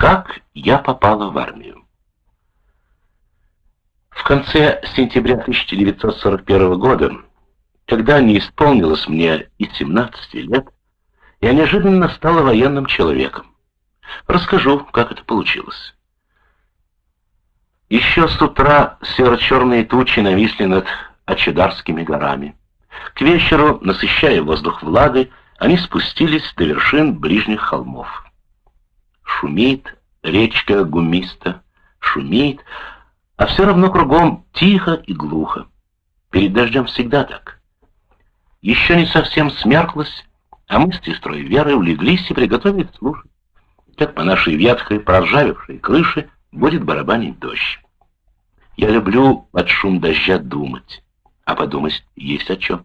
Как я попала в армию? В конце сентября 1941 года, когда не исполнилось мне и 17 лет, я неожиданно стала военным человеком. Расскажу, как это получилось. Еще с утра серо-черные тучи нависли над Ачедарскими горами. К вечеру, насыщая воздух влагой, они спустились до вершин ближних холмов. Шумит речка Гумиста, шумит, а все равно кругом тихо и глухо. Перед дождем всегда так. Еще не совсем смерклось, а мы с сестрой Верой улеглись и приготовились слушать, как по нашей ветхой, проржавевшей крыше будет барабанить дождь. Я люблю под шум дождя думать, а подумать есть о чем.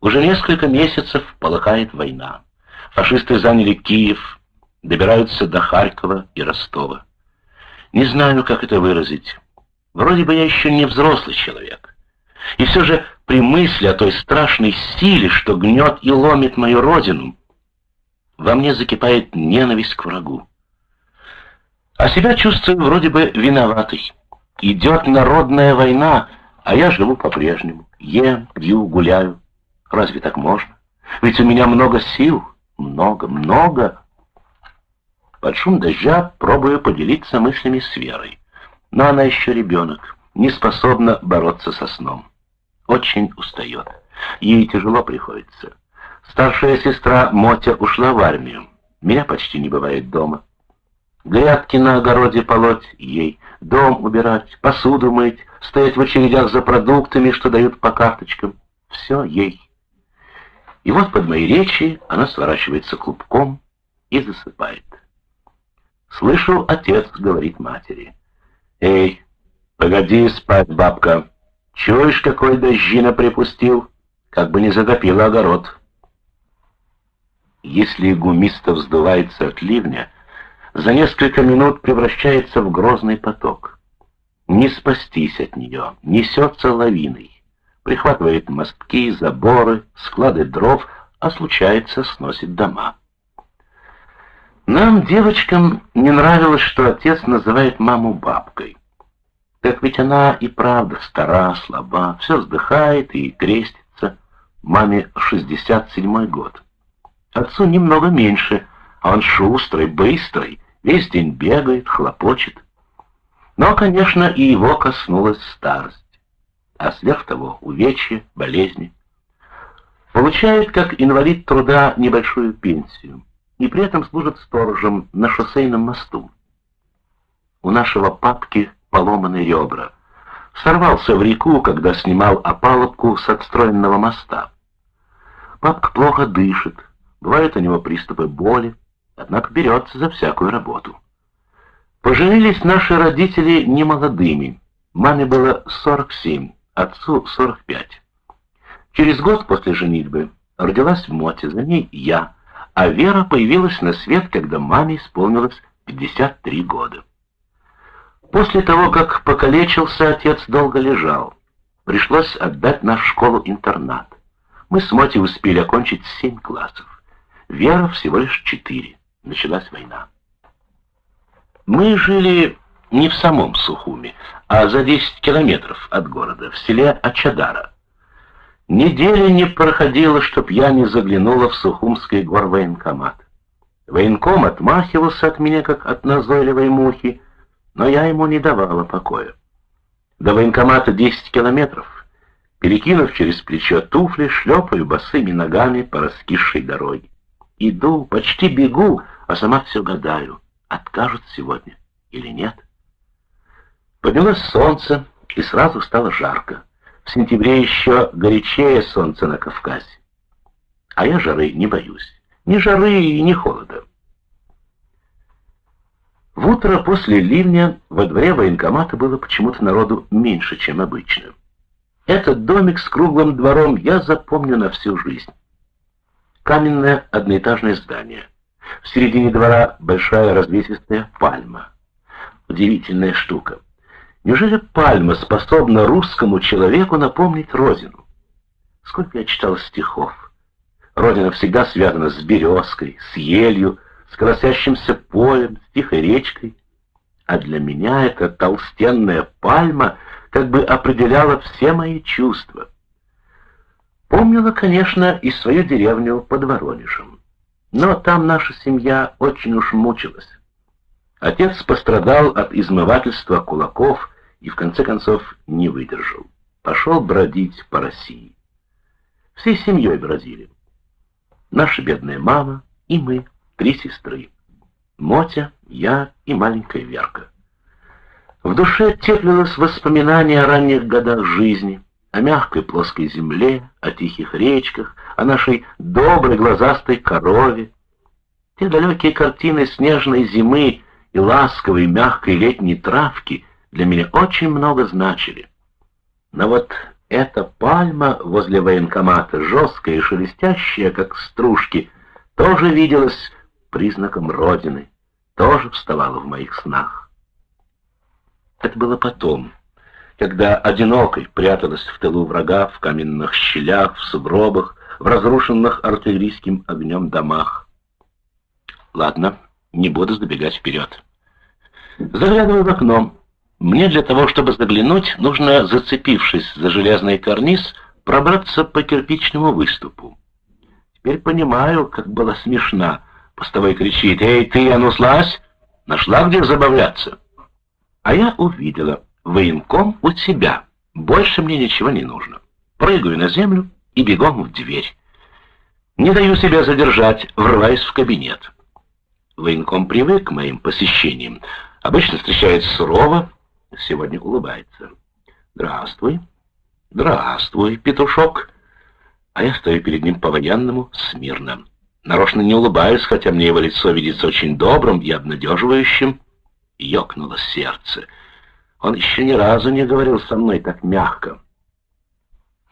Уже несколько месяцев полыхает война. Фашисты заняли Киев, добираются до Харькова и Ростова. Не знаю, как это выразить. Вроде бы я еще не взрослый человек. И все же при мысли о той страшной силе, что гнет и ломит мою родину, во мне закипает ненависть к врагу. А себя чувствую вроде бы виноватой. Идет народная война, а я живу по-прежнему. Ем, пью, гуляю. Разве так можно? Ведь у меня много сил. Много, много. Под шум дождя пробую поделиться мыслями с Верой. Но она еще ребенок, не способна бороться со сном. Очень устает. Ей тяжело приходится. Старшая сестра Мотя ушла в армию. Меня почти не бывает дома. Грядки на огороде полоть ей, дом убирать, посуду мыть, стоять в очередях за продуктами, что дают по карточкам. Все ей. И вот под моей речи она сворачивается клубком и засыпает. Слышу, отец говорит матери. «Эй, погоди спать, бабка. Чуешь, какой дождина припустил? Как бы не затопило огород». Если гумиста вздувается от ливня, за несколько минут превращается в грозный поток. Не спастись от нее, несется лавиной прихватывает мостки, заборы, склады дров, а случается сносит дома. Нам, девочкам, не нравилось, что отец называет маму бабкой. Так ведь она и правда стара, слаба, все вздыхает и крестится. Маме 67 год. Отцу немного меньше, а он шустрый, быстрый, весь день бегает, хлопочет. Но, конечно, и его коснулась старость а сверх того увечья, болезни. Получает, как инвалид труда, небольшую пенсию и при этом служит сторожем на шоссейном мосту. У нашего папки поломаны ребра. Сорвался в реку, когда снимал опалубку с отстроенного моста. Папка плохо дышит, бывают у него приступы боли, однако берется за всякую работу. Поженились наши родители немолодыми. Маме было 47, отцу 45. Через год после женитьбы родилась Мотя, за ней я, а Вера появилась на свет, когда маме исполнилось 53 года. После того, как покалечился, отец долго лежал. Пришлось отдать нашу школу-интернат. Мы с Мотей успели окончить семь классов. Вера всего лишь четыре. Началась война. Мы жили не в самом Сухуме, а за 10 километров от города, в селе Ачадара. Недели не проходило, чтоб я не заглянула в Сухумский горвоенкомат. Военком отмахивался от меня, как от назойливой мухи, но я ему не давала покоя. До военкомата 10 километров. Перекинув через плечо туфли, шлепаю босыми ногами по раскисшей дороге. Иду, почти бегу, а сама все гадаю, откажут сегодня или нет. Поднялось солнце, и сразу стало жарко. В сентябре еще горячее солнце на Кавказе. А я жары не боюсь. Ни жары и ни холода. В утро после ливня во дворе военкомата было почему-то народу меньше, чем обычно. Этот домик с круглым двором я запомню на всю жизнь. Каменное одноэтажное здание. В середине двора большая развесистая пальма. Удивительная штука. Неужели пальма способна русскому человеку напомнить Родину? Сколько я читал стихов. Родина всегда связана с березкой, с елью, с колосящимся полем, с тихой речкой. А для меня эта толстенная пальма как бы определяла все мои чувства. Помнила, конечно, и свою деревню под Воронежем. Но там наша семья очень уж мучилась. Отец пострадал от измывательства кулаков и в конце концов не выдержал. Пошел бродить по России. Всей семьей бродили. Наша бедная мама и мы, три сестры. Мотя, я и маленькая Верка. В душе теплилось воспоминание о ранних годах жизни, о мягкой плоской земле, о тихих речках, о нашей доброй глазастой корове. Те далекие картины снежной зимы и ласковой мягкой летней травки для меня очень много значили. Но вот эта пальма возле военкомата, жесткая и шелестящая, как стружки, тоже виделась признаком Родины, тоже вставала в моих снах. Это было потом, когда одинокой пряталась в тылу врага в каменных щелях, в сугробах, в разрушенных артиллерийским огнем домах. Ладно, не буду забегать вперед. Заглядываю в окно. Мне для того, чтобы заглянуть, нужно, зацепившись за железный карниз, пробраться по кирпичному выступу. Теперь понимаю, как была смешна. Постовой кричит, «Эй, ты, а ну слазь! Нашла где забавляться?» А я увидела военком у себя. Больше мне ничего не нужно. Прыгаю на землю и бегом в дверь. Не даю себя задержать, врываясь в кабинет. Военком привык к моим посещениям. Обычно встречает сурово, сегодня улыбается. «Здравствуй». «Здравствуй, петушок». А я стою перед ним по-военному смирно. Нарочно не улыбаюсь, хотя мне его лицо видится очень добрым и обнадеживающим. Ёкнуло сердце. Он еще ни разу не говорил со мной так мягко.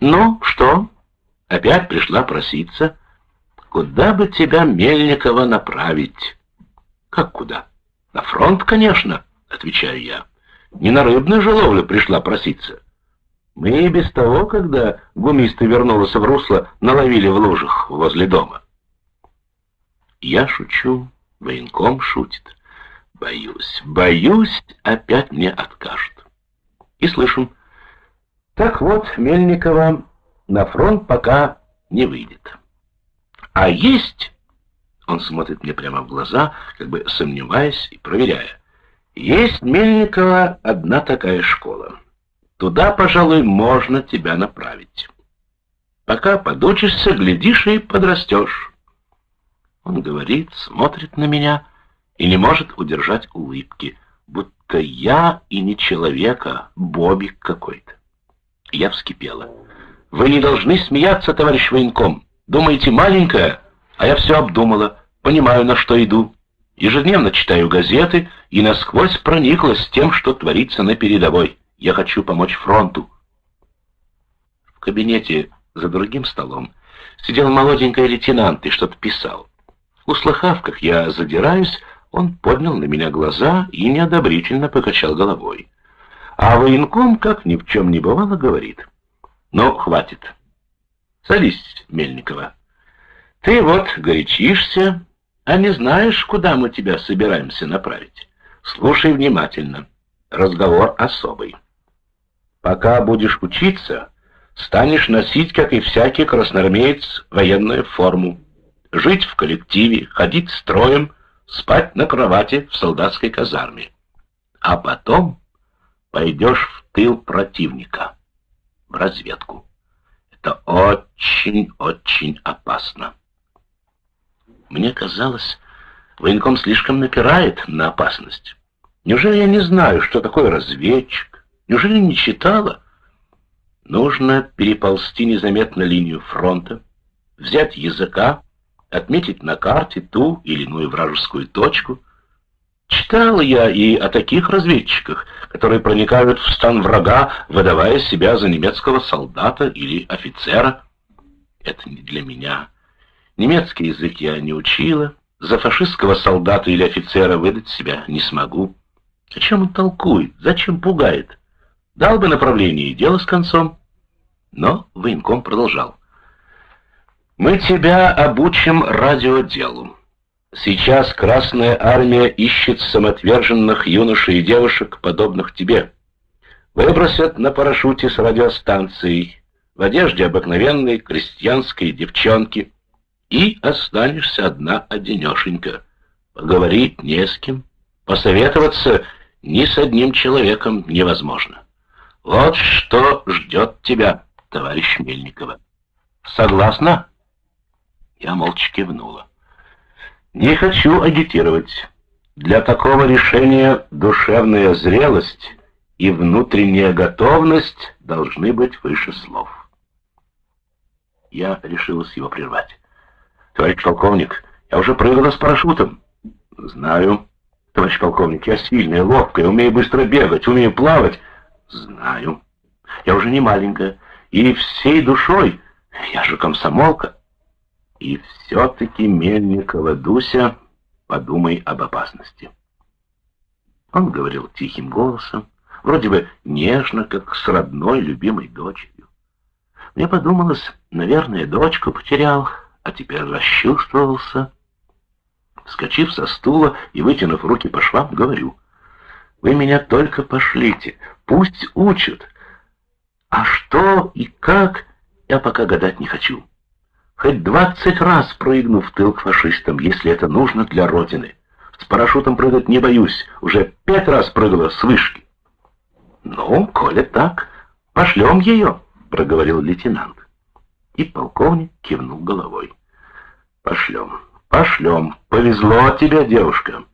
«Ну, что?» Опять пришла проситься. «Куда бы тебя, Мельникова, направить?» «Как куда?» «На фронт, конечно», — отвечаю я. «Не на рыбную же ловлю пришла проситься». Мы и без того, когда гумисты вернулась в русло, наловили в лужах возле дома. Я шучу, военком шутит. Боюсь, боюсь, опять мне откажут. И слышим. Так вот, Мельникова на фронт пока не выйдет. А есть, он смотрит мне прямо в глаза, как бы сомневаясь и проверяя, есть Мельникова одна такая школа. Туда, пожалуй, можно тебя направить. Пока подучишься, глядишь и подрастешь. Он говорит, смотрит на меня и не может удержать улыбки, будто я и не человека, бобик какой-то. Я вскипела. Вы не должны смеяться, товарищ военком. Думаете, маленькая? А я все обдумала, понимаю, на что иду. Ежедневно читаю газеты и насквозь прониклась тем, что творится на передовой. Я хочу помочь фронту. В кабинете за другим столом сидел молоденький лейтенант и что-то писал. Услыхав, как я задираюсь, он поднял на меня глаза и неодобрительно покачал головой. А военком, как ни в чем не бывало, говорит. «Ну, хватит. Садись, Мельникова. Ты вот горячишься, а не знаешь, куда мы тебя собираемся направить. Слушай внимательно. Разговор особый». Пока будешь учиться, станешь носить, как и всякий красноармеец, военную форму, жить в коллективе, ходить строем, спать на кровати в солдатской казарме. А потом пойдешь в тыл противника, в разведку. Это очень-очень опасно. Мне казалось, военком слишком напирает на опасность. Неужели я не знаю, что такое разведчик? Неужели не читала? Нужно переползти незаметно линию фронта, взять языка, отметить на карте ту или иную вражескую точку. Читала я и о таких разведчиках, которые проникают в стан врага, выдавая себя за немецкого солдата или офицера. Это не для меня. Немецкий язык я не учила, за фашистского солдата или офицера выдать себя не смогу. О чем он толкует? Зачем пугает? Дал бы направление и дело с концом. Но военком продолжал. «Мы тебя обучим радиоделу. Сейчас Красная Армия ищет самоотверженных юношей и девушек, подобных тебе. Выбросят на парашюте с радиостанцией, в одежде обыкновенной крестьянской девчонки, и останешься одна-одинешенька. Поговорить не с кем, посоветоваться ни с одним человеком невозможно. Вот что ждет тебя, товарищ Мельникова. Согласна? Я молча кивнула. Не хочу агитировать. Для такого решения душевная зрелость и внутренняя готовность должны быть выше слов. Я решилась его прервать. Товарищ полковник, я уже прыгала с парашютом. Знаю. Товарищ полковник, я сильная, ловкая, умею быстро бегать, умею плавать. Знаю. Я уже не маленькая. И всей душой, я же комсомолка. И все-таки, Мельникова Дуся, подумай об опасности. Он говорил тихим голосом, вроде бы нежно, как с родной любимой дочерью. Мне подумалось, наверное, дочку потерял, а теперь расчувствовался. Вскочив со стула и вытянув руки по швам, говорю, «Вы меня только пошлите, пусть учат. А что и как, я пока гадать не хочу. Хоть двадцать раз прыгну в тыл к фашистам, если это нужно для Родины. С парашютом прыгать не боюсь, уже пять раз прыгала с вышки». «Ну, коли так, пошлем ее», — проговорил лейтенант. И полковник кивнул головой. Пошлем, пошлем. Повезло тебе, девушка.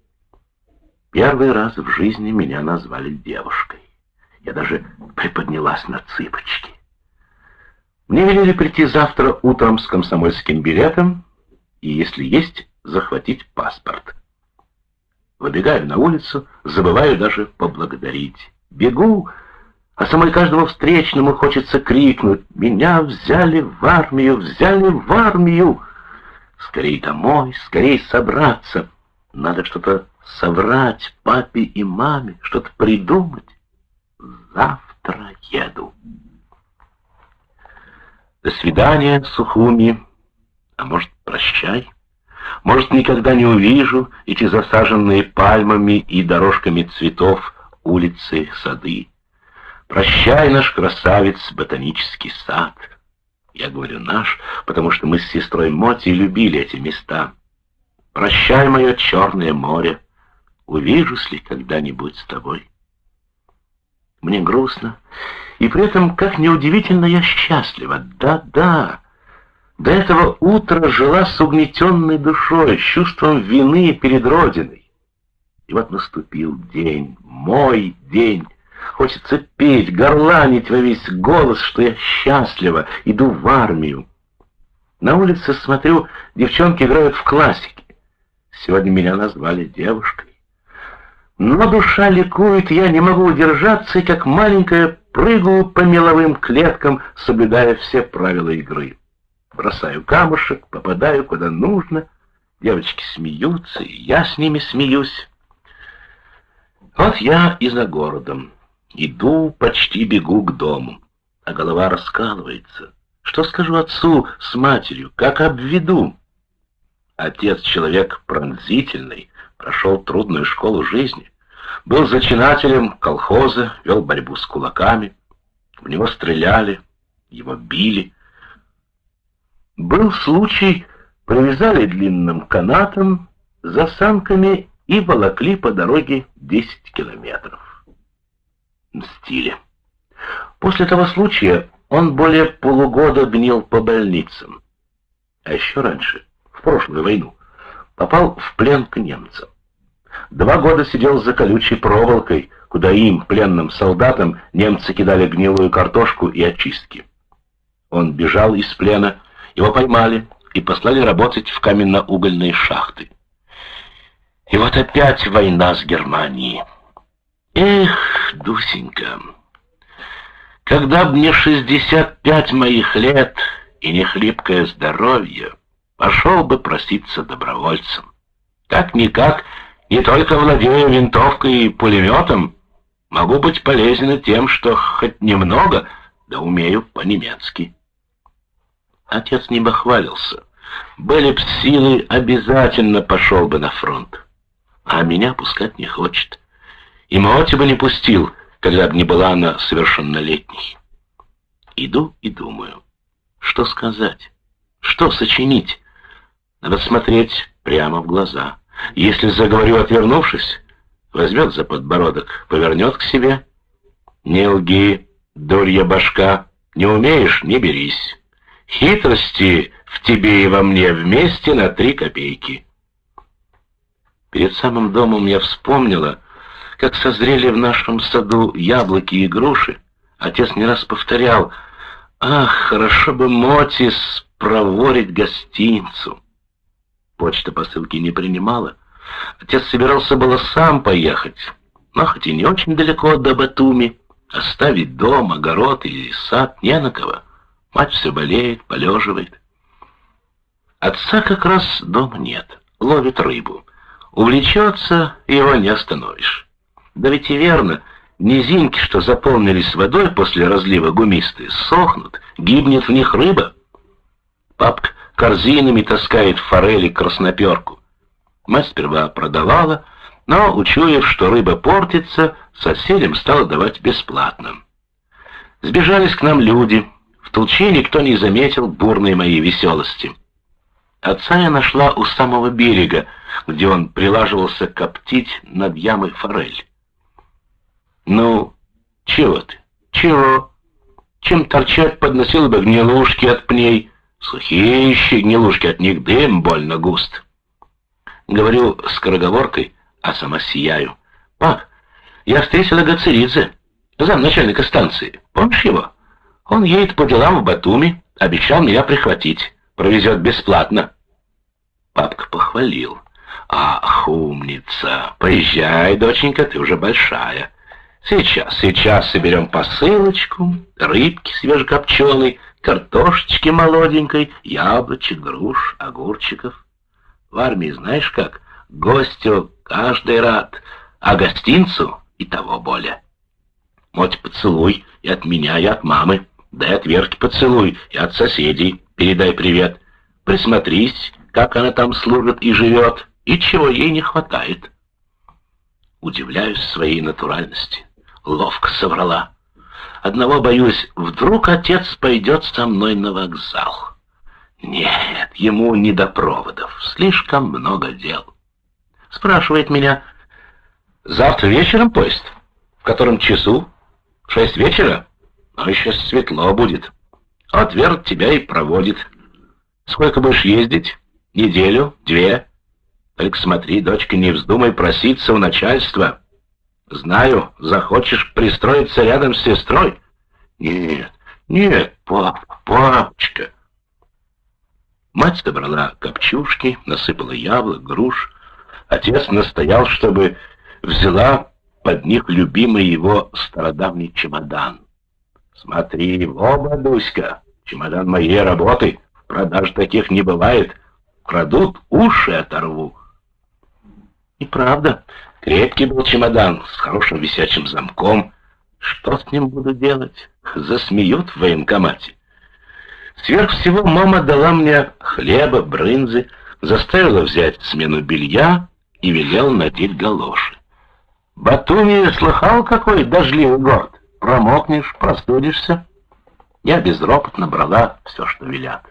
Первый раз в жизни меня назвали девушкой. Я даже приподнялась на цыпочки. Мне велели прийти завтра утром с комсомольским билетом и, если есть, захватить паспорт. Выбегаю на улицу, забываю даже поблагодарить. Бегу, а самой каждому встречному хочется крикнуть «Меня взяли в армию! Взяли в армию!» Скорей домой, скорей собраться. Надо что-то соврать папе и маме, что-то придумать. Завтра еду. До свидания, Сухуми. А может, прощай? Может, никогда не увижу эти засаженные пальмами и дорожками цветов улицы, сады. Прощай, наш красавец, ботанический сад. Я говорю «наш», потому что мы с сестрой Моти любили эти места. Прощай, мое черное море, увижусь ли когда-нибудь с тобой. Мне грустно, и при этом, как неудивительно, я счастлива. Да-да, до этого утра жила с угнетенной душой, с чувством вины перед Родиной. И вот наступил день, мой день, Хочется петь, горланить во весь голос, что я счастлива, иду в армию. На улице смотрю, девчонки играют в классики. Сегодня меня назвали девушкой. Но душа ликует, я не могу удержаться, и как маленькая прыгаю по меловым клеткам, соблюдая все правила игры. Бросаю камушек, попадаю куда нужно. Девочки смеются, и я с ними смеюсь. Вот я и за городом. Иду, почти бегу к дому, а голова раскалывается. Что скажу отцу с матерью, как обведу? Отец человек пронзительный, прошел трудную школу жизни. Был зачинателем колхоза, вел борьбу с кулаками. В него стреляли, его били. Был случай, привязали длинным канатом, за санками и волокли по дороге 10 километров мстили. После того случая он более полугода гнил по больницам. А еще раньше, в прошлую войну, попал в плен к немцам. Два года сидел за колючей проволокой, куда им, пленным солдатам, немцы кидали гнилую картошку и очистки. Он бежал из плена, его поймали и послали работать в каменно-угольные шахты. И вот опять война с Германией. Эх, Дусенька, когда б мне шестьдесят пять моих лет и не хлипкое здоровье, пошел бы проситься добровольцем. Как-никак, не только владею винтовкой и пулеметом, могу быть полезен тем, что хоть немного, да умею по-немецки. Отец не бахвалился. Были б силы, обязательно пошел бы на фронт. А меня пускать не хочет. И Маоти бы не пустил, когда бы не была она совершеннолетней. Иду и думаю, что сказать, что сочинить. Надо смотреть прямо в глаза. Если заговорю, отвернувшись, возьмет за подбородок, повернет к себе. Не лги, дурья башка, не умеешь — не берись. Хитрости в тебе и во мне вместе на три копейки. Перед самым домом я вспомнила, как созрели в нашем саду яблоки и груши. Отец не раз повторял, «Ах, хорошо бы Мотис проворить гостиницу». Почта посылки не принимала. Отец собирался было сам поехать, но хоть и не очень далеко до Батуми, оставить дом, огород или сад не на кого. Мать все болеет, полеживает. Отца как раз дома нет, ловит рыбу. Увлечется, его не остановишь. Да ведь и верно, низинки, что заполнились водой после разлива гумисты, сохнут, гибнет в них рыба. Папка корзинами таскает форели красноперку. Мать сперва продавала, но, учуяв, что рыба портится, соседям стала давать бесплатно. Сбежались к нам люди. В толче никто не заметил бурной моей веселости. Отца я нашла у самого берега, где он прилаживался коптить над ямой форель. «Ну, чего ты? Чего? Чем торчать подносил бы гнилушки от пней? Сухие еще гнилушки, от них дым больно густ». Говорю скороговоркой, а сама сияю. «Пап, я встретила Гацеридзе, замначальника станции. Помнишь его? Он едет по делам в Батуми, обещал меня прихватить. Провезет бесплатно». Папка похвалил. «Ах, умница! Поезжай, доченька, ты уже большая. Сейчас, сейчас соберем посылочку, рыбки свежекопченой, картошечки молоденькой, яблочек, груш, огурчиков. В армии знаешь как? Гостю каждый рад, а гостинцу и того более. Моть поцелуй и от меня, и от мамы. Дай от Верки поцелуй и от соседей. Передай привет. Присмотрись, как она там служит и живет, и чего ей не хватает. Удивляюсь своей натуральности. Ловко соврала. Одного боюсь, вдруг отец пойдет со мной на вокзал. Нет, ему не до проводов, слишком много дел. Спрашивает меня, завтра вечером поезд? В котором часу? В шесть вечера? Но еще светло будет. Отверт тебя и проводит. Сколько будешь ездить? Неделю? Две? Только смотри, дочка, не вздумай проситься у начальства. Знаю, захочешь пристроиться рядом с сестрой? Нет, нет, пап, папочка. Мать собрала копчушки, насыпала яблок, груш. Отец настоял, чтобы взяла под них любимый его стародавний чемодан. Смотри, оба, Дуська, чемодан моей работы. В продаже таких не бывает. Крадут, уши оторву. И правда, крепкий был чемодан с хорошим висячим замком. Что с ним буду делать? Засмеют в военкомате. Сверх всего мама дала мне хлеба, брынзы, заставила взять смену белья и велела надеть галоши. Батуми слыхал, какой дождливый город? Промокнешь, простудишься. Я безропотно брала все, что велят.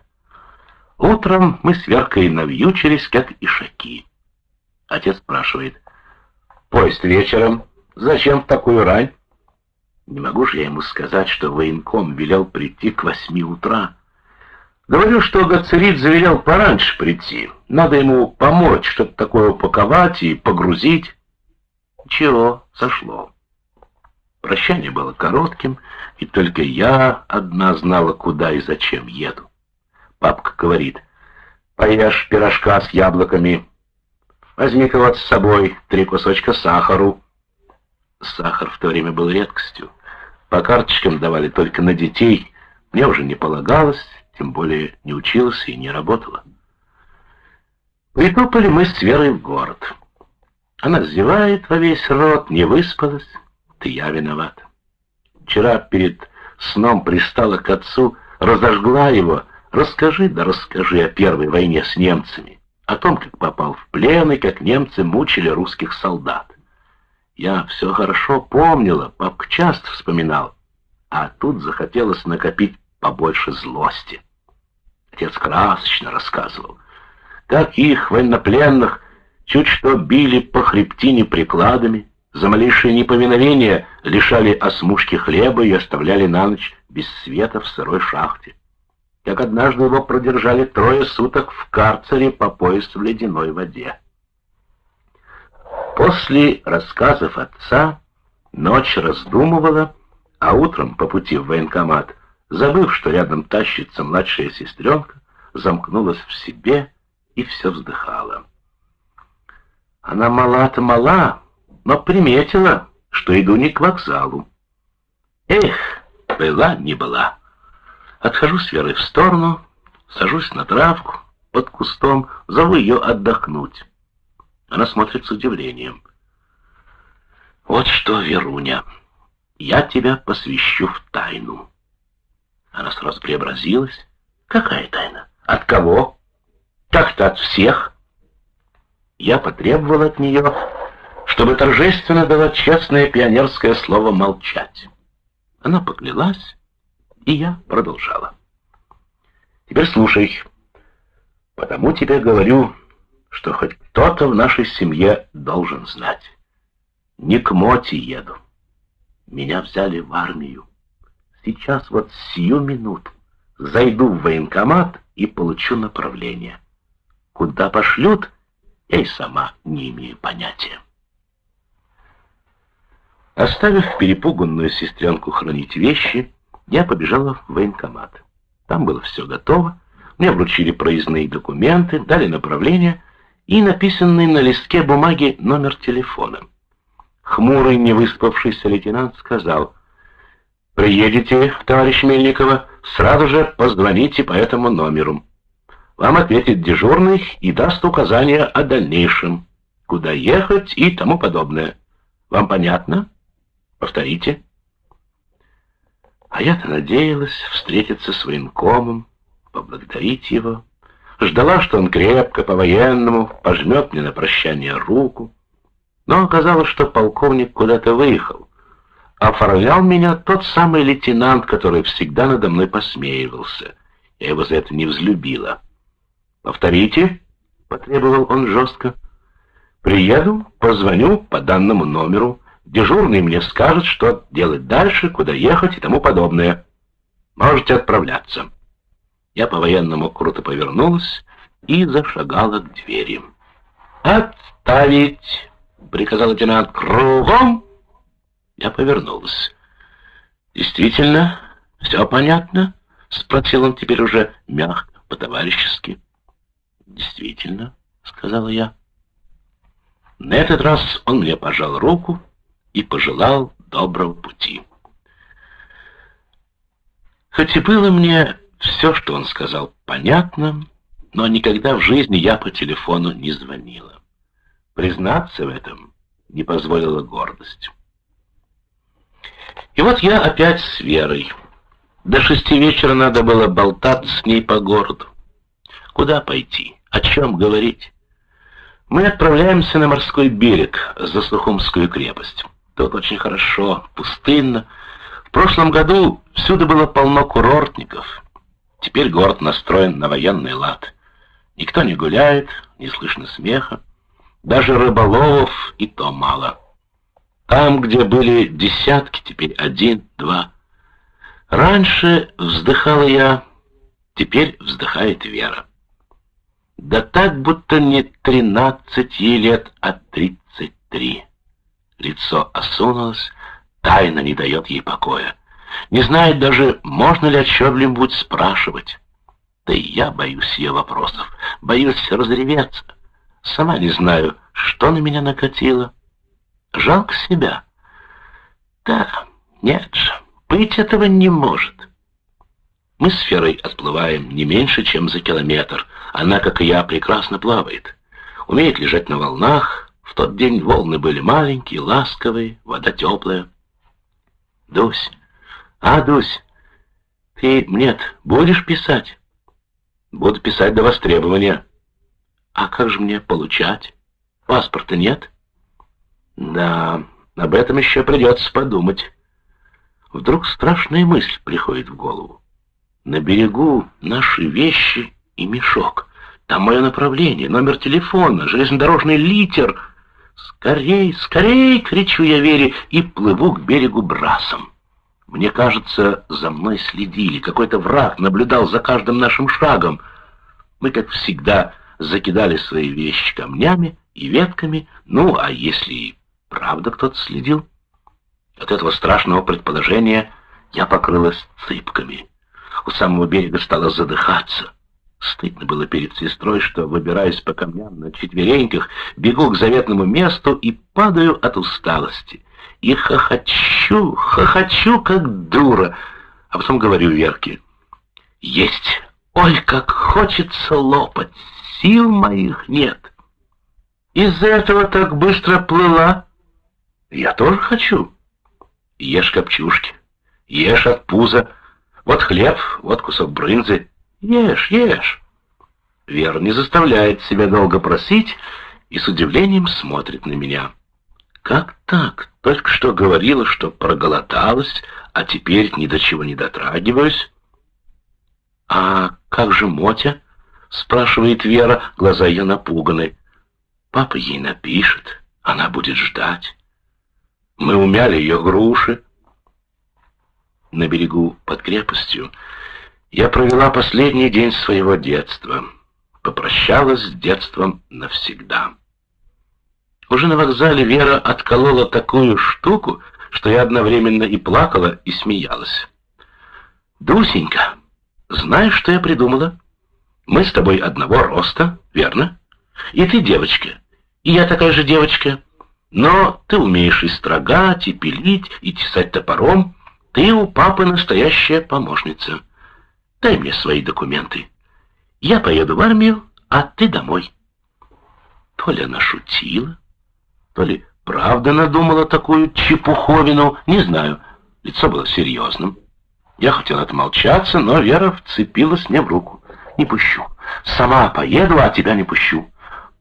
Утром мы с Веркой навьючились, как ишаки. Отец спрашивает, «Поезд вечером? Зачем в такую рань?» Не могу же я ему сказать, что военком велел прийти к восьми утра. Говорю, что Гацерит завелел пораньше прийти. Надо ему помочь, что-то такое упаковать и погрузить. Чего, сошло. Прощание было коротким, и только я одна знала, куда и зачем еду. Папка говорит, поешь пирожка с яблоками, возьми-ка вот с собой три кусочка сахару. Сахар в то время был редкостью. По карточкам давали только на детей. Мне уже не полагалось, тем более не училась и не работала. Притопали мы с Верой в город. Она зевает во весь рот, не выспалась. Ты я виноват. Вчера перед сном пристала к отцу, разожгла его, Расскажи, да расскажи о первой войне с немцами, о том, как попал в плен и как немцы мучили русских солдат. Я все хорошо помнила, папка часто вспоминал, а тут захотелось накопить побольше злости. Отец красочно рассказывал, как их, военнопленных, чуть что били по хребтине прикладами, за малейшее неповиновение лишали осмушки хлеба и оставляли на ночь без света в сырой шахте. Как однажды его продержали трое суток в карцере по пояс в ледяной воде. После рассказов отца ночь раздумывала, а утром по пути в военкомат, забыв, что рядом тащится младшая сестренка, замкнулась в себе и все вздыхала. Она мала-то мала, но приметила, что иду не к вокзалу. Эх, была не была. Отхожу с Верой в сторону, сажусь на травку под кустом, зову ее отдохнуть. Она смотрит с удивлением. «Вот что, Веруня, я тебя посвящу в тайну». Она сразу преобразилась. «Какая тайна? От кого? Как-то от всех?» Я потребовал от нее чтобы торжественно дала честное пионерское слово «молчать». Она поклялась, и я продолжала. Теперь слушай. Потому тебе говорю, что хоть кто-то в нашей семье должен знать. Не к Моти еду. Меня взяли в армию. Сейчас вот сию минуту зайду в военкомат и получу направление. Куда пошлют, я и сама не имею понятия. Оставив перепуганную сестренку хранить вещи, я побежала в военкомат. Там было все готово, мне вручили проездные документы, дали направление и написанный на листке бумаги номер телефона. Хмурый, невыспавшийся лейтенант сказал, «Приедете, товарищ Мельникова, сразу же позвоните по этому номеру. Вам ответит дежурный и даст указания о дальнейшем, куда ехать и тому подобное. Вам понятно?» Повторите. А я-то надеялась встретиться с военкомом, поблагодарить его. Ждала, что он крепко, по-военному, пожмет мне на прощание руку. Но оказалось, что полковник куда-то выехал. Оформлял меня тот самый лейтенант, который всегда надо мной посмеивался. Я его за это не взлюбила. «Повторите», — потребовал он жестко. «Приеду, позвоню по данному номеру». Дежурный мне скажет, что делать дальше, куда ехать и тому подобное. Можете отправляться. Я по-военному круто повернулась и зашагала к двери. «Отставить!» — приказал лейтенант. «Кругом!» Я повернулась. «Действительно, все понятно?» — спросил он теперь уже мягко, по-товарищески. «Действительно», — сказала я. На этот раз он мне пожал руку, и пожелал доброго пути. Хоть и было мне все, что он сказал, понятно, но никогда в жизни я по телефону не звонила. Признаться в этом не позволила гордость. И вот я опять с Верой. До шести вечера надо было болтаться с ней по городу. Куда пойти? О чем говорить? Мы отправляемся на морской берег за Сухумскую крепость. Тут очень хорошо, пустынно. В прошлом году всюду было полно курортников. Теперь город настроен на военный лад. Никто не гуляет, не слышно смеха. Даже рыболовов и то мало. Там, где были десятки, теперь один, два. Раньше вздыхала я, теперь вздыхает Вера. Да так, будто не тринадцать ей лет, а тридцать три. Лицо осунулось, тайна не дает ей покоя. Не знает даже, можно ли о чем-нибудь спрашивать. Да и я боюсь ее вопросов, боюсь разреветься. Сама не знаю, что на меня накатило. Жалко себя. Да, нет же, быть этого не может. Мы с Ферой отплываем не меньше, чем за километр. Она, как и я, прекрасно плавает. Умеет лежать на волнах, в тот день волны были маленькие, ласковые, вода теплая. Дусь, а, Дусь, ты мне будешь писать? Буду писать до востребования. А как же мне получать? Паспорта нет? Да, об этом еще придется подумать. Вдруг страшная мысль приходит в голову. На берегу наши вещи и мешок. Там мое направление, номер телефона, железнодорожный литер. «Скорей, скорей!» — кричу я Вере и плыву к берегу брасом. Мне кажется, за мной следили, какой-то враг наблюдал за каждым нашим шагом. Мы, как всегда, закидали свои вещи камнями и ветками, ну, а если и правда кто-то следил? От этого страшного предположения я покрылась цыпками. У самого берега стала задыхаться. Стыдно было перед сестрой, что, выбираясь по камням на четвереньках, бегу к заветному месту и падаю от усталости. И хохочу, хохочу, как дура. А потом говорю Верке, есть, ой, как хочется лопать, сил моих нет. Из-за этого так быстро плыла. Я тоже хочу. Ешь копчушки, ешь от пуза. Вот хлеб, вот кусок брынзы. Ешь, ешь. Вера не заставляет себя долго просить и с удивлением смотрит на меня. Как так? Только что говорила, что проголодалась, а теперь ни до чего не дотрагиваюсь. А как же Мотя? Спрашивает Вера, глаза ее напуганы. Папа ей напишет, она будет ждать. Мы умяли ее груши. На берегу под крепостью я провела последний день своего детства. Попрощалась с детством навсегда. Уже на вокзале Вера отколола такую штуку, что я одновременно и плакала, и смеялась. «Дусенька, знаешь, что я придумала? Мы с тобой одного роста, верно? И ты девочка, и я такая же девочка. Но ты умеешь и строгать, и пилить, и тесать топором. Ты у папы настоящая помощница». Дай мне свои документы. Я поеду в армию, а ты домой. То ли она шутила, то ли правда надумала такую чепуховину, не знаю. Лицо было серьезным. Я хотел отмолчаться, но Вера вцепилась мне в руку. Не пущу. Сама поеду, а тебя не пущу.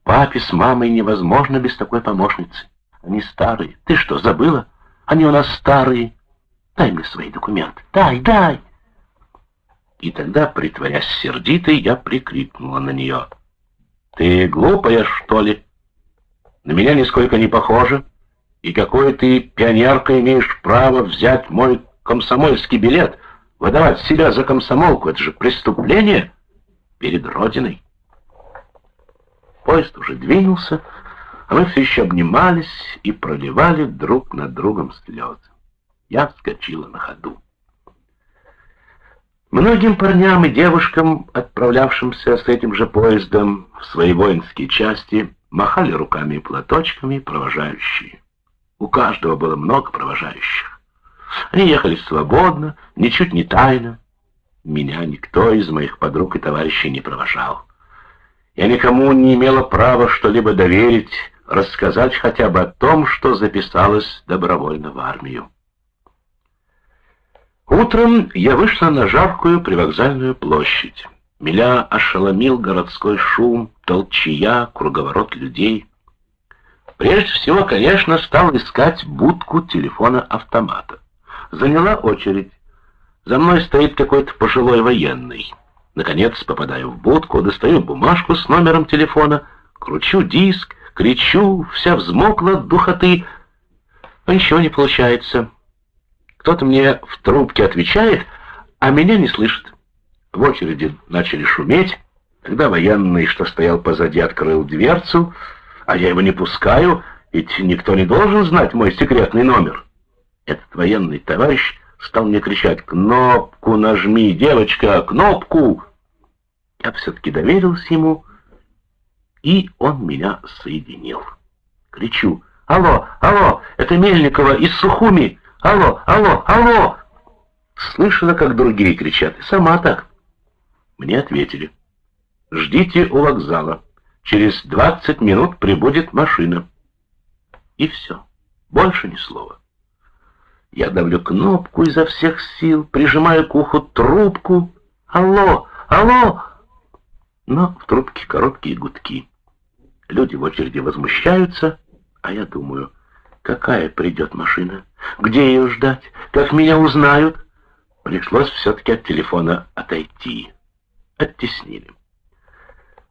Папе с мамой невозможно без такой помощницы. Они старые. Ты что, забыла? Они у нас старые. Дай мне свои документы. Дай, дай. И тогда, притворясь сердитой, я прикрикнула на нее. «Ты глупая, что ли? На меня нисколько не похоже. И какой ты, пионерка, имеешь право взять мой комсомольский билет, выдавать себя за комсомолку? Это же преступление перед Родиной». Поезд уже двинулся, а мы все еще обнимались и проливали друг над другом слезы. Я вскочила на ходу. Многим парням и девушкам, отправлявшимся с этим же поездом в свои воинские части, махали руками и платочками провожающие. У каждого было много провожающих. Они ехали свободно, ничуть не тайно. Меня никто из моих подруг и товарищей не провожал. Я никому не имела права что-либо доверить, рассказать хотя бы о том, что записалась добровольно в армию. Утром я вышла на жаркую привокзальную площадь. Меня ошеломил городской шум, толчья, круговорот людей. Прежде всего, конечно, стал искать будку телефона-автомата. Заняла очередь. За мной стоит какой-то пожилой военный. Наконец попадаю в будку, достаю бумажку с номером телефона, кручу диск, кричу, вся взмокла от духоты. А ничего не получается. Кто-то мне в трубке отвечает, а меня не слышит. В очереди начали шуметь. Тогда военный, что стоял позади, открыл дверцу, а я его не пускаю, ведь никто не должен знать мой секретный номер. Этот военный товарищ стал мне кричать «Кнопку нажми, девочка, кнопку!» Я все-таки доверился ему, и он меня соединил. Кричу «Алло, алло, это Мельникова из Сухуми!» Алло, алло, алло!» Слышала, как другие кричат, и сама так. Мне ответили. «Ждите у вокзала. Через двадцать минут прибудет машина». И все. Больше ни слова. Я давлю кнопку изо всех сил, прижимаю к уху трубку. «Алло! Алло!» Но в трубке короткие гудки. Люди в очереди возмущаются, а я думаю, какая придет машина, где ее ждать, как меня узнают. Пришлось все-таки от телефона отойти. Оттеснили.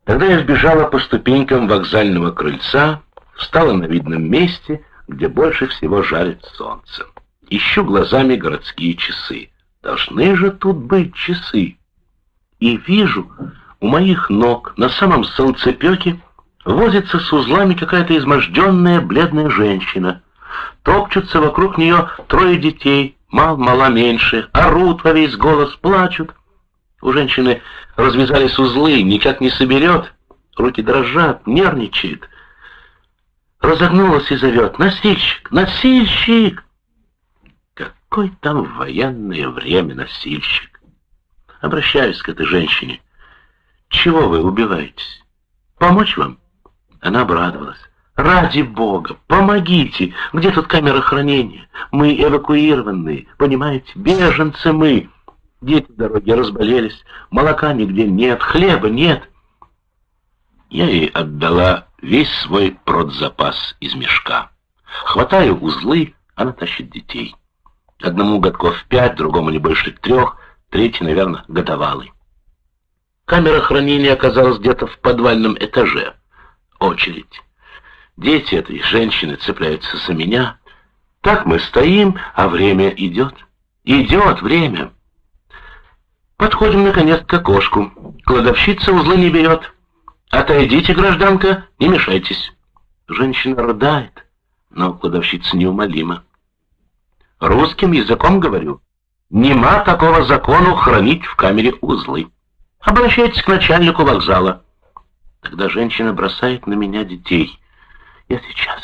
Тогда я сбежала по ступенькам вокзального крыльца, встала на видном месте, где больше всего жарит солнце. Ищу глазами городские часы. Должны же тут быть часы. И вижу, у моих ног на самом солнцепеке возится с узлами какая-то изможденная бледная женщина. Топчутся вокруг нее трое детей, мал-мала меньше, орут во весь голос, плачут. У женщины развязались узлы, никак не соберет, руки дрожат, нервничает. Разогнулась и зовет «Носильщик! Носильщик!» Какой там в военное время носильщик? Обращаюсь к этой женщине. Чего вы убиваетесь? Помочь вам? Она обрадовалась. Ради бога, помогите! Где тут камера хранения? Мы эвакуированные, понимаете? Беженцы мы. Дети в дороге разболелись, молока нигде нет, хлеба нет. Я ей отдала весь свой продзапас из мешка. Хватаю узлы, она тащит детей. Одному годков пять, другому не больше трех, третий, наверное, годовалый. Камера хранения оказалась где-то в подвальном этаже. Очередь. Дети этой женщины цепляются за меня. Так мы стоим, а время идет. Идет время. Подходим, наконец, к окошку. Кладовщица узлы не берет. Отойдите, гражданка, не мешайтесь. Женщина рыдает, но кладовщица неумолима. Русским языком говорю. Нема такого закону хранить в камере узлы. Обращайтесь к начальнику вокзала. Тогда женщина бросает на меня детей. Я сейчас,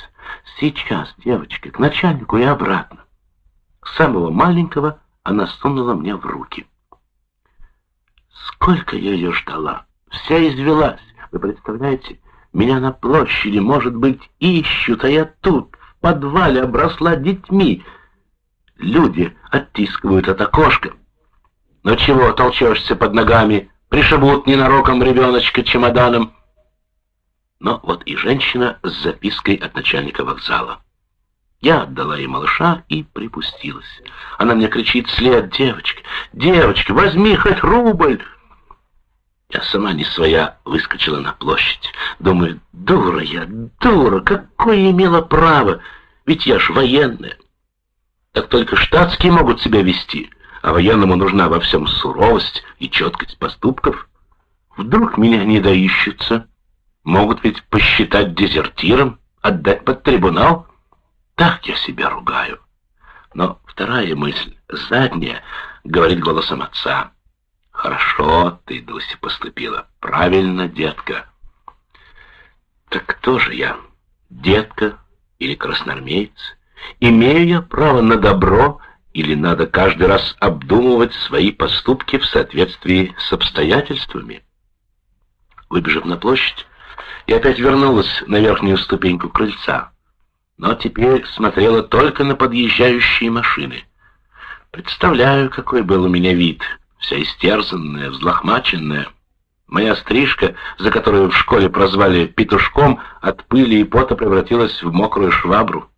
сейчас, девочки, к начальнику и обратно. Самого маленького она сунула мне в руки. Сколько я ее ждала. Вся извелась. Вы представляете, меня на площади, может быть, ищут, а я тут, в подвале, обросла детьми. Люди оттискивают от окошка. Но чего толчешься под ногами? пришибут ненароком ребеночка чемоданом. Но вот и женщина с запиской от начальника вокзала. Я отдала ей малыша и припустилась. Она мне кричит вслед, девочки, девочки, возьми хоть рубль. Я сама не своя выскочила на площадь. Думаю, дура я, дура, какое имела право, ведь я ж военная. Так только штатские могут себя вести а военному нужна во всем суровость и четкость поступков. Вдруг меня не доищутся, могут ведь посчитать дезертиром, отдать под трибунал. Так я себя ругаю. Но вторая мысль, задняя, говорит голосом отца. «Хорошо ты, Дуся, поступила. Правильно, детка». Так кто же я, детка или красноармеец? Имею я право на добро или надо каждый раз обдумывать свои поступки в соответствии с обстоятельствами? Выбежав на площадь, я опять вернулась на верхнюю ступеньку крыльца, но теперь смотрела только на подъезжающие машины. Представляю, какой был у меня вид, вся истерзанная, взлохмаченная. Моя стрижка, за которую в школе прозвали петушком, от пыли и пота превратилась в мокрую швабру.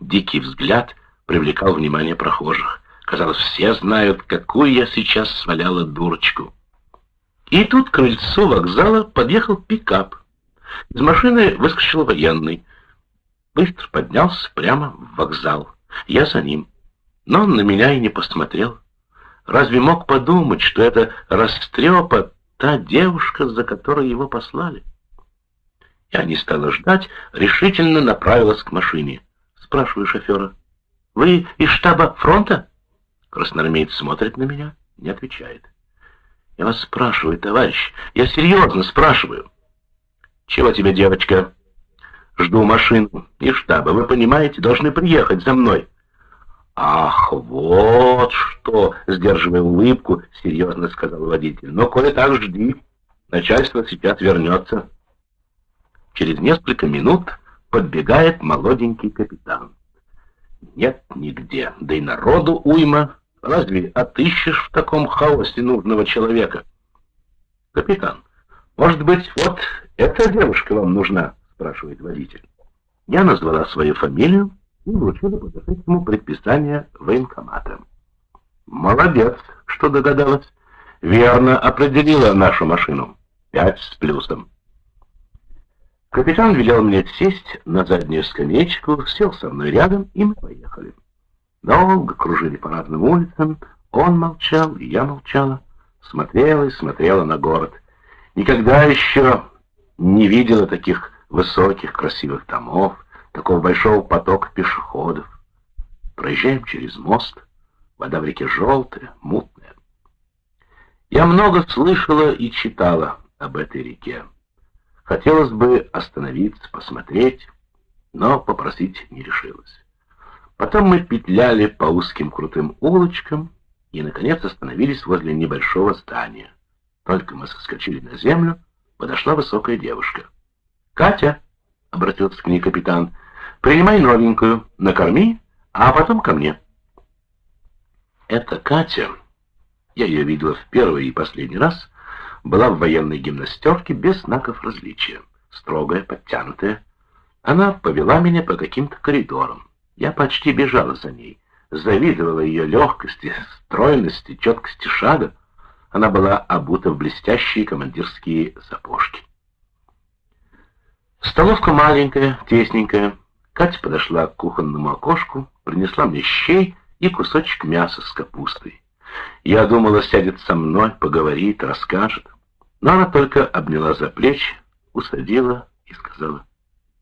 Дикий взгляд — привлекал внимание прохожих. Казалось, все знают, какую я сейчас сваляла дурочку. И тут к крыльцу вокзала подъехал пикап. Из машины выскочил военный. Быстро поднялся прямо в вокзал. Я за ним. Но он на меня и не посмотрел. Разве мог подумать, что это растрепа та девушка, за которой его послали? Я не стала ждать, решительно направилась к машине. Спрашиваю шофера. Вы из штаба фронта? Красноармеец смотрит на меня, не отвечает. Я вас спрашиваю, товарищ, я серьезно спрашиваю. Чего тебе, девочка? Жду машину из штаба. Вы понимаете, должны приехать за мной. Ах, вот что, сдерживая улыбку, серьезно сказал водитель. Но кое так жди. Начальство сейчас вернется. Через несколько минут подбегает молоденький капитан нет нигде, да и народу уйма. Разве отыщешь в таком хаосе нужного человека? Капитан, «Может быть, вот эта девушка вам нужна?» — спрашивает водитель. Я назвала свою фамилию и вручила подошедшему предписание военкомата. «Молодец, что догадалась. Верно определила нашу машину. Пять с плюсом». Капитан велел мне сесть на заднюю скамеечку, сел со мной рядом, и мы поехали. Долго кружили по разным улицам, он молчал, я молчала, смотрела и смотрела на город. Никогда еще не видела таких высоких красивых домов, такого большого потока пешеходов. Проезжаем через мост, вода в реке желтая, мутная. Я много слышала и читала об этой реке. Хотелось бы остановиться, посмотреть, но попросить не решилась. Потом мы петляли по узким крутым улочкам и, наконец, остановились возле небольшого здания. Только мы соскочили на землю, подошла высокая девушка. «Катя!» — обратился к ней капитан. «Принимай новенькую, накорми, а потом ко мне». Это Катя, я ее видела в первый и последний раз, была в военной гимнастерке без знаков различия, строгая, подтянутая. Она повела меня по каким-то коридорам. Я почти бежала за ней, завидовала ее легкости, стройности, четкости шага. Она была обута в блестящие командирские сапожки. Столовка маленькая, тесненькая. Катя подошла к кухонному окошку, принесла мне щей и кусочек мяса с капустой. Я думала, сядет со мной, поговорит, расскажет. Но она только обняла за плечи, усадила и сказала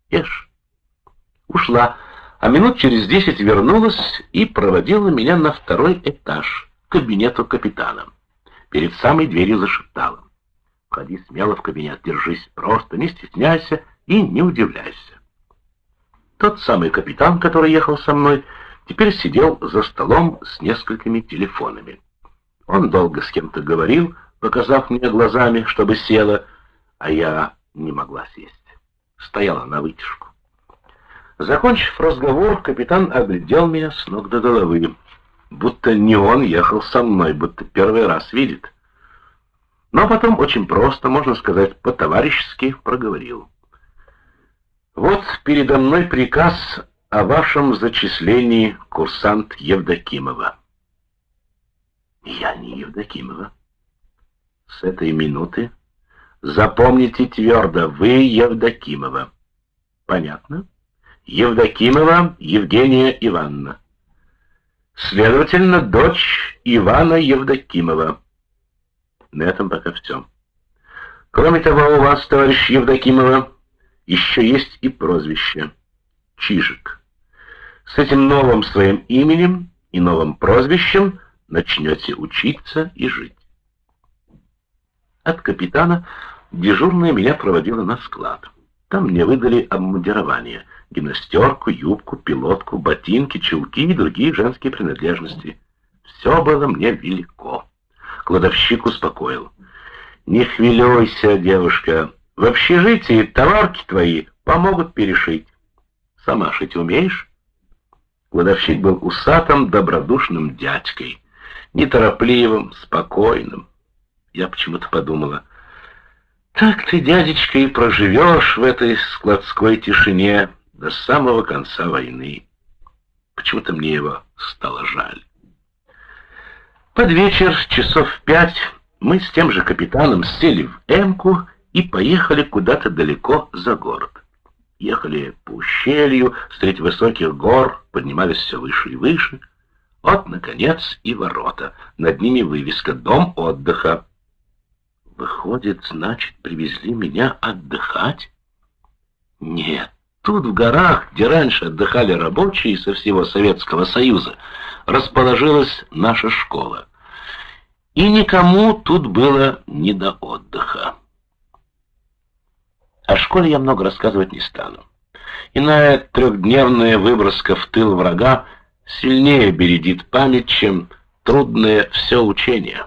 «Ешь». Ушла, а минут через десять вернулась и проводила меня на второй этаж, к кабинету капитана. Перед самой дверью зашептала «Входи смело в кабинет, держись просто, не стесняйся и не удивляйся». Тот самый капитан, который ехал со мной, теперь сидел за столом с несколькими телефонами. Он долго с кем-то говорил, показав мне глазами, чтобы села, а я не могла сесть. Стояла на вытяжку. Закончив разговор, капитан оглядел меня с ног до головы, будто не он ехал со мной, будто первый раз видит. Но потом очень просто, можно сказать, по-товарищески проговорил. Вот передо мной приказ о вашем зачислении курсант Евдокимова. Я не Евдокимова. С этой минуты запомните твердо, вы Евдокимова. Понятно? Евдокимова Евгения Ивановна. Следовательно, дочь Ивана Евдокимова. На этом пока все. Кроме того, у вас, товарищ Евдокимова, еще есть и прозвище Чижик. С этим новым своим именем и новым прозвищем начнете учиться и жить. От капитана дежурная меня проводила на склад. Там мне выдали обмундирование, гимнастерку, юбку, пилотку, ботинки, чулки и другие женские принадлежности. Все было мне велико. Кладовщик успокоил. «Не хвилюйся, девушка. В общежитии товарки твои помогут перешить. Сама шить умеешь?» Кладовщик был усатым, добродушным дядькой, неторопливым, спокойным я почему-то подумала, так ты, дядечка, и проживешь в этой складской тишине до самого конца войны. Почему-то мне его стало жаль. Под вечер, часов пять, мы с тем же капитаном сели в Эмку и поехали куда-то далеко за город. Ехали по ущелью, средь высоких гор, поднимались все выше и выше. Вот, наконец, и ворота. Над ними вывеска «Дом отдыха». Выходит, значит, привезли меня отдыхать? Нет, тут в горах, где раньше отдыхали рабочие со всего Советского Союза, расположилась наша школа. И никому тут было не до отдыха. О школе я много рассказывать не стану. Иная трехдневная выброска в тыл врага сильнее бередит память, чем трудное все учение.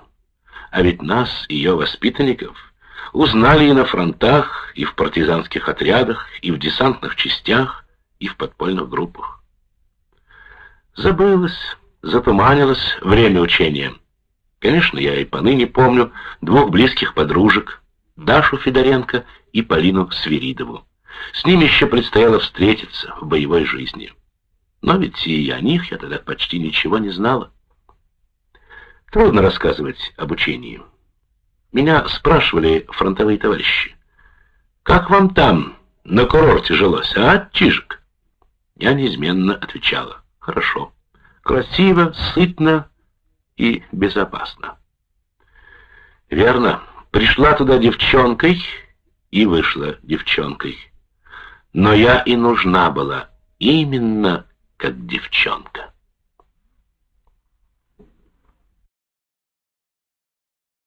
А ведь нас, ее воспитанников, узнали и на фронтах, и в партизанских отрядах, и в десантных частях, и в подпольных группах. Забылось, затуманилось время учения. Конечно, я и поныне помню двух близких подружек, Дашу Федоренко и Полину Свиридову. С ними еще предстояло встретиться в боевой жизни. Но ведь и о них я тогда почти ничего не знала. Трудно рассказывать об учении. Меня спрашивали фронтовые товарищи. «Как вам там, на курорте жилось, а, Чижик?» Я неизменно отвечала. «Хорошо. Красиво, сытно и безопасно». Верно. Пришла туда девчонкой и вышла девчонкой. Но я и нужна была именно как девчонка.